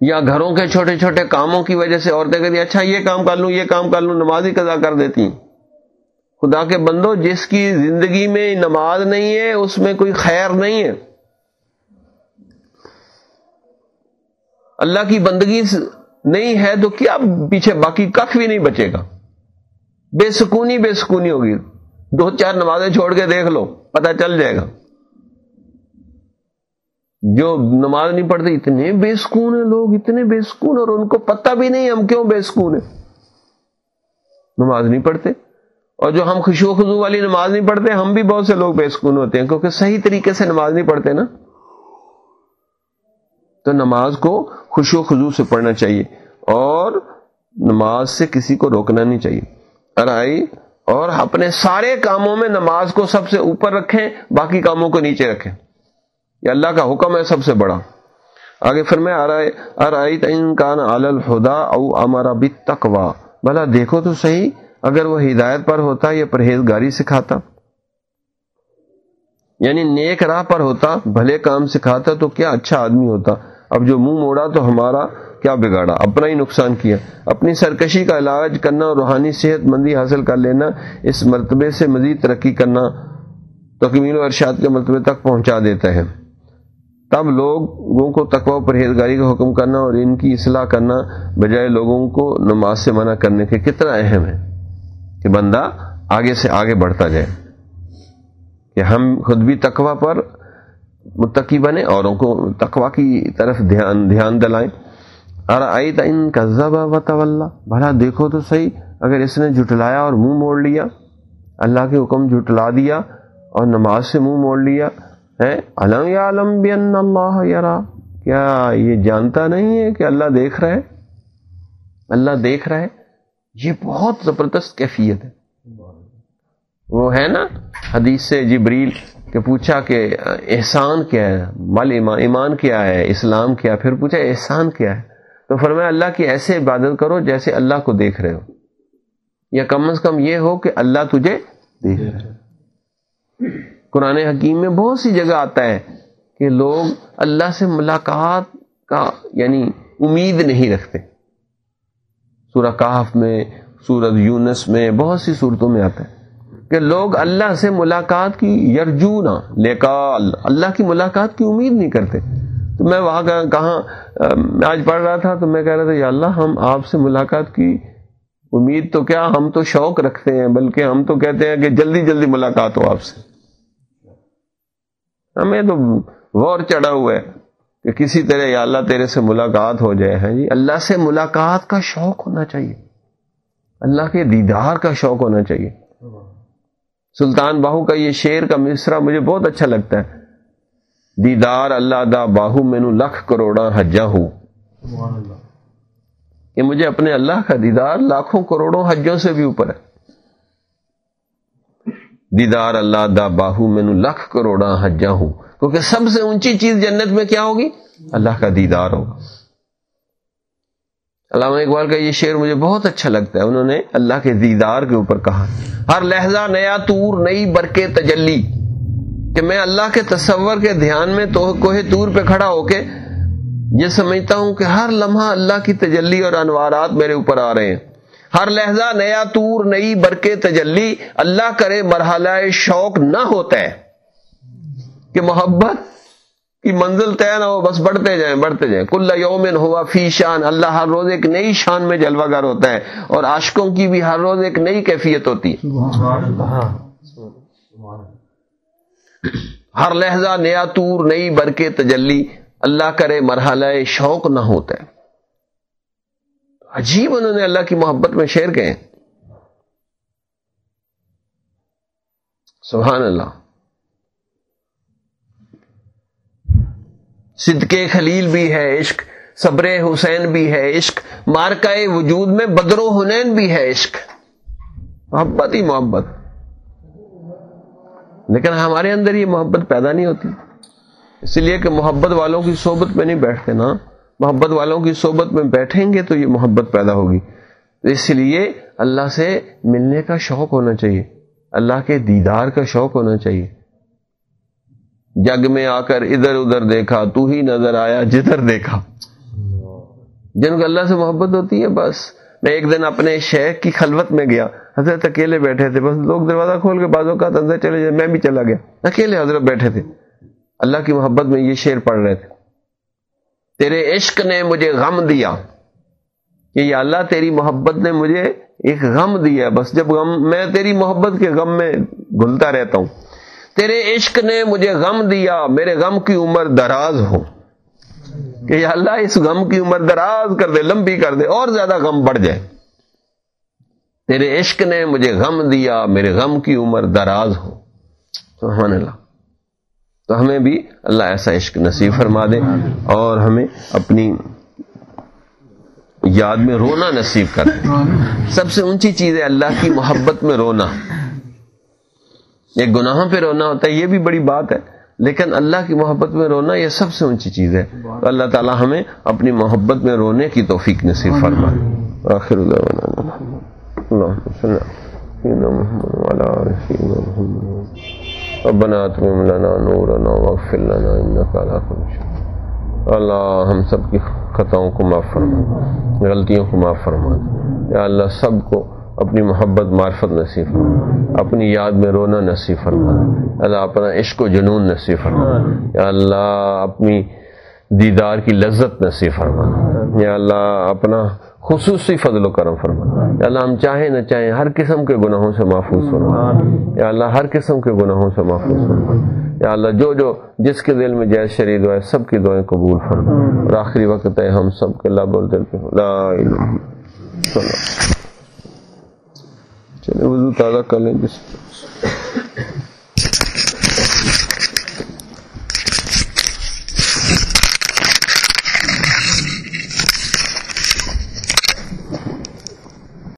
یا گھروں کے چھوٹے چھوٹے کاموں کی وجہ سے عورتیں کہتی اچھا یہ کام کر لوں، یہ کام کر لوں، نماز ہی قضا کر دیتی ہیں۔ خدا کے بندو، جس کی زندگی میں نماز نہیں ہے، اس میں کوئی خیر نہیں ہے۔ اللہ کی بندگی نہیں ہے تو کیا پیچھے باقی کخ بھی نہیں بچے گا؟ بے سکونی بے سکونی ہوگی۔ دو چار نمازیں چھوڑ کے دیکھ لو، پتہ چل جائے گا۔ جو نماز نہیں پڑھتے، اتنے بے سکون ہیں لوگ، اتنے بے سکون اور ان کو پتہ بھی نہیں ہم کیوں بے سکون ہیں۔ نماز نہیں پڑھتے۔ اور جو ہم خوشو خزو والی نماز نہیں پڑھتے، ہم بھی بہت سے لوگ بے سکون ہوتے ہیں، کیونکہ صحیح طریقے سے نماز نہیں پڑھتے نا۔ تو نماز کو خوشو خزو سے پڑھنا چاہیے، اور نماز سے کسی کو روکنا نہیں چاہیے۔ ارائی اور اپنے سارے کاموں میں نماز کو سب سے اوپر رکھیں، باقی کاموں کو نیچے رکھیں۔ یہ اللہ کا حکم ہے سب سے بڑا۔ آگے پھر میں ارائی کان الدا او امارا بتوا بھلا دیکھو تو صحیح، اگر وہ ہدایت پر ہوتا یا پرہیزگاری سکھاتا۔ یعنی نیک راہ پر ہوتا، بھلے کام سکھاتا، تو کیا اچھا آدمی ہوتا۔ اب جو منہ موڑا تو ہمارا کیا بگاڑا؟ اپنا ہی نقصان کیا۔ اپنی سرکشی کا علاج کرنا اور روحانی صحت مندی حاصل کر لینا، اس مرتبے سے مزید ترقی کرنا تکمیل و ارشاد کے مرتبے تک پہنچا دیتا ہے۔ تب لوگوں کو تقوی پرہیزگاری کا حکم کرنا اور ان کی اصلاح کرنا بجائے لوگوں کو نماز سے منع کرنے کے کتنا اہم ہے کہ بندہ آگے سے آگے بڑھتا جائے۔ کہ ہم خود بھی تقوی پر متقی بنے اوروں کو تقوی کی طرف دھیان دھیان دلائیں۔ اور آئی ان کا بھلا دیکھو تو صحیح، اگر اس نے جھٹلایا اور منہ موڑ لیا، اللہ کے حکم جھٹلا دیا اور نماز سے منہ موڑ لیا ہے علم بھی اللہ یار کیا یہ جانتا نہیں ہے کہ اللہ دیکھ رہا ہے؟ اللہ دیکھ رہا ہے؟ یہ بہت زبردست کیفیت ہے۔ وہ ہے نا، حدیث سے جبریل کہ پوچھا کہ احسان کیا ہے؟ مل ایمان ایمان کیا ہے؟ اسلام کیا پھر پوچھا احسان کیا ہے؟ تو فرمایا اللہ کی ایسے عبادت کرو جیسے اللہ کو دیکھ رہے ہو۔ یا کم از کم یہ ہو کہ اللہ تجھے دیکھ رہے قرآن حکیم میں بہت سی جگہ آتا ہے کہ لوگ اللہ سے ملاقات کا یعنی امید نہیں رکھتے۔ سورہ کاف میں سورت یونس میں بہت سی صورتوں میں آتا ہے کہ لوگ اللہ سے ملاقات کی یرجونا لیکال اللہ کی ملاقات کی امید نہیں کرتے۔ تو میں وہاں کہاں میں آج پڑھ رہا تھا تو میں کہہ رہا تھا، یا اللہ، ہم آپ سے ملاقات کی امید تو کیا ہم تو شوق رکھتے ہیں، بلکہ ہم تو کہتے ہیں کہ جلدی جلدی ملاقات ہو آپ سے۔ ہمیں تو غور چڑھا ہوا ہے کہ کسی طرح یا اللہ تیرے سے ملاقات ہو جائے ہیں جی؟ اللہ سے ملاقات کا شوق ہونا چاہیے۔ اللہ کے دیدار کا شوق ہونا چاہیے۔ سلطان باہو کا یہ شعر کا مصرا مجھے بہت اچھا لگتا ہے۔ دیدار اللہ دا باہو مینو لکھ کروڑا حجا ہوں یہ مجھے اپنے اللہ کا دیدار لاکھوں کروڑوں حجوں سے بھی اوپر ہے۔ دیدار اللہ دا باہو مینو لکھ کروڑا حجا ہوں کیونکہ سب سے اونچی چیز جنت میں کیا ہوگی؟ اللہ کا دیدار ہوگا۔ علامہ اقبال کا یہ شعر مجھے بہت اچھا لگتا ہے۔ انہوں نے اللہ کے دیدار کے اوپر کہا ہر لہجہ نیا تور نئی برکے تجلی۔ کہ میں اللہ کے تصور کے دھیان میں تو کوہ تور پہ کھڑا ہو کے یہ سمجھتا ہوں کہ ہر لمحہ اللہ کی تجلی اور انوارات میرے اوپر آ رہے ہیں۔ ہر لہجہ نیا تور نئی برکے تجلی اللہ کرے مرحلہ شوق نہ ہوتا ہے۔ کہ محبت کی منزل طے نہ ہو بس بڑھتے جائیں بڑھتے جائیں۔ کل یومن ہوا فی شان اللہ ہر روز ایک نئی شان میں جلوہ گر ہوتا ہے اور عاشقوں کی بھی ہر روز ایک نئی کیفیت ہوتی ہے۔ ہر لہجہ نیا تور، نئی برکے تجلی، اللہ کرے مرحلہ شوق نہ ہوتا ہے۔ عجیب انہوں نے اللہ کی محبت میں شیر کہے سبحان اللہ۔ صدقے خلیل بھی ہے عشق، صبر حسین بھی ہے عشق مارکائے وجود میں بدر و حنین بھی ہے عشق۔ محبت ہی محبت۔ لیکن ہمارے اندر یہ محبت پیدا نہیں ہوتی۔ اس لیے کہ محبت والوں کی صحبت میں نہیں بیٹھتے نا۔ محبت والوں کی صحبت میں بیٹھیں گے تو یہ محبت پیدا ہوگی۔ اس لیے اللہ سے ملنے کا شوق ہونا چاہیے۔ اللہ کے دیدار کا شوق ہونا چاہیے۔ جگ میں آ کر ادھر ادھر دیکھا، تو ہی نظر آیا جدھر دیکھا۔ جن کو اللہ سے محبت ہوتی ہے، بس میں ایک دن اپنے شیخ کی خلوت میں گیا۔ حضرت اکیلے بیٹھے تھے، بس لوگ دروازہ کھول کے بازوں کا اندر چلے جائے، میں بھی چلا گیا۔ اکیلے حضرت بیٹھے تھے۔ اللہ کی محبت میں یہ شعر پڑھ رہے تھے۔ تیرے عشق نے مجھے غم دیا۔ کہ یا اللہ، تیری محبت نے مجھے ایک غم دیا۔ بس جب غم، میں تیری محبت کے غم میں گھلتا رہتا ہوں۔ تیرے عشق نے مجھے غم دیا۔ میرے غم کی عمر دراز ہو۔ کہ یا اللہ اس غم کی عمر دراز کر دے، لمبی کر دے، اور زیادہ غم بڑھ جائے۔ تیرے عشق نے مجھے غم دیا، میرے غم کی عمر دراز ہو۔ سبحان اللہ۔ تو ہمیں بھی اللہ ایسا عشق نصیب فرما دے اور ہمیں اپنی یاد میں رونا نصیب کر دے۔ سب سے اونچی چیز ہے اللہ کی محبت میں رونا۔ ایک گناہ پہ رونا ہوتا ہے، یہ بھی بڑی بات ہے۔ لیکن اللہ کی محبت میں رونا یہ سب سے اونچی چیز ہے۔ تو اللہ تعالی ہمیں اپنی محبت میں رونے کی توفیق نصیب فرما آخر ربنا لنا نورنا واغفر لنا انك على كل شيء اللہ ہم سب کی خطاؤں کو معاف فرما۔ غلطیوں کو معاف فرما۔ یا اللہ سب کو اپنی محبت معرفت نصیب فرما۔ اپنی یاد میں رونا نصیب فرما۔ اللہ اپنا عشق و جنون نصیب فرما۔ یا اللہ اپنی دیدار کی لذت نصیب فرما۔ یا اللہ اپنا خصوصی فضل و کرم فرما۔ یا اللہ ہم چاہیں نہ چاہیں ہر قسم کے گناہوں سے محفوظ فرما۔ یا اللہ ہر قسم کے گناہوں سے محفوظ فرما۔ یا اللہ جو جو جس کے دل میں جیس شرید ہے سب کی دعائیں قبول فرما۔ اور آخری وقت ہے ہم سب کے اللہ بول دل پہ۔ لا الہ چلے وضو تازہ کر لیں جس